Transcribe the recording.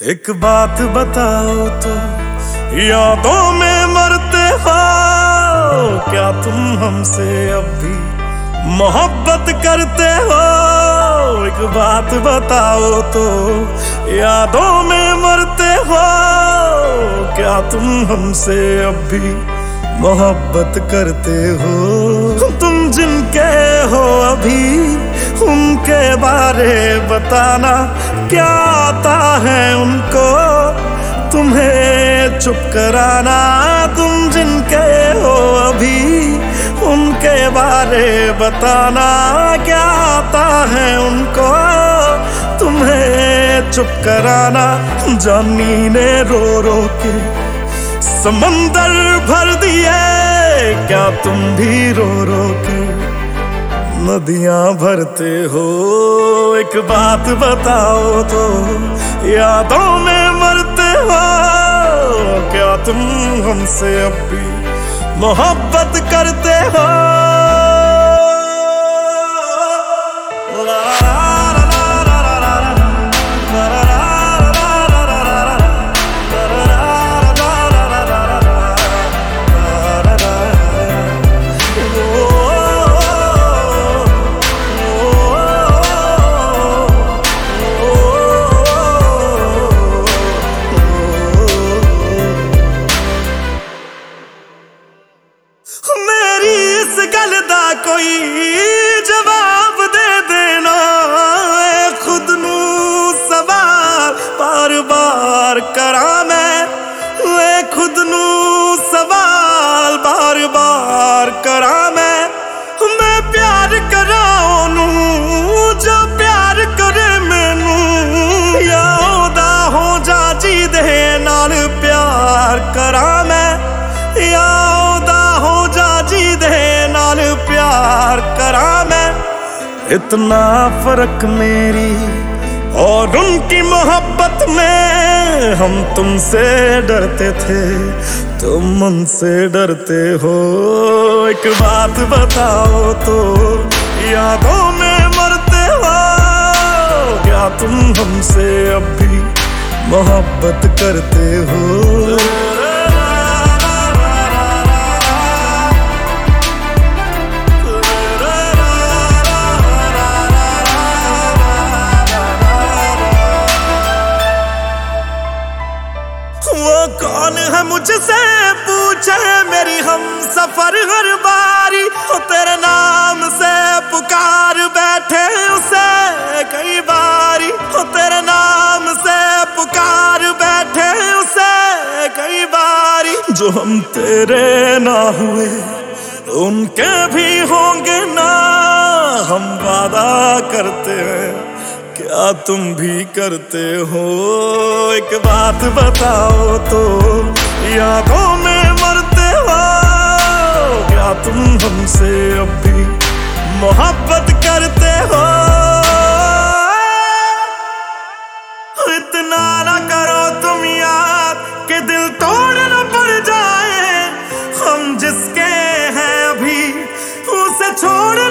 एक बात बताओ तो यादों में मरते हो क्या तुम हमसे अब भी मोहब्बत करते हो? एक बात बताओ तो यादों में मरते हो? क्या तुम हमसे अब भी मोहब्बत करते हो? तुम जिनके हो अभी उनके बारे बताना क्या आता है उनको? तुम्हें चुप कराना तुम जिनके हो अभी, उनके बारे बताना क्या आता है उनको? तुम्हें चुप कराना, जानी ने रो रो के समंदर भर दिए, क्या तुम भी रो रो के? नदियाँ भरते हो। एक बात बताओ तो यादों में मरते हो। क्या तुम हमसे अब भी मोहब्बत करते हो? मैं प्यार करा ओनू जो प्यार करे मैनू या ओदा हो जा जी दे नाल प्यार करा मैं या ओदा हो जा जी दे नाल प्यार करा मैं इतना फ़र्क मेरी और उनकी मोहब्बत में हम तुमसे डरते थे। तुम उनसे डरते हो। एक बात बताओ तो यादों में मरते हो। क्या तुम हमसे अब भी मोहब्बत करते हो? मुझसे पूछे, मेरी हम सफ़र हर बारी। वो तेरे नाम से पुकार बैठे उसे कई बारी। वो तेरे नाम से पुकार बैठे उसे कई बारी। जो हम तेरे ना हुए, उनके भी होंगे ना। हम वादा करते हैं, क्या तुम भी करते हो? एक बात बताओ तो। यादों में मरते हो। क्या तुम हमसे अब भी मोहब्बत करते हो? इतना ना करो तुम याद कि दिल तोड़ न पड़ जाए। हम जिसके हैं अभी, उसे छोड़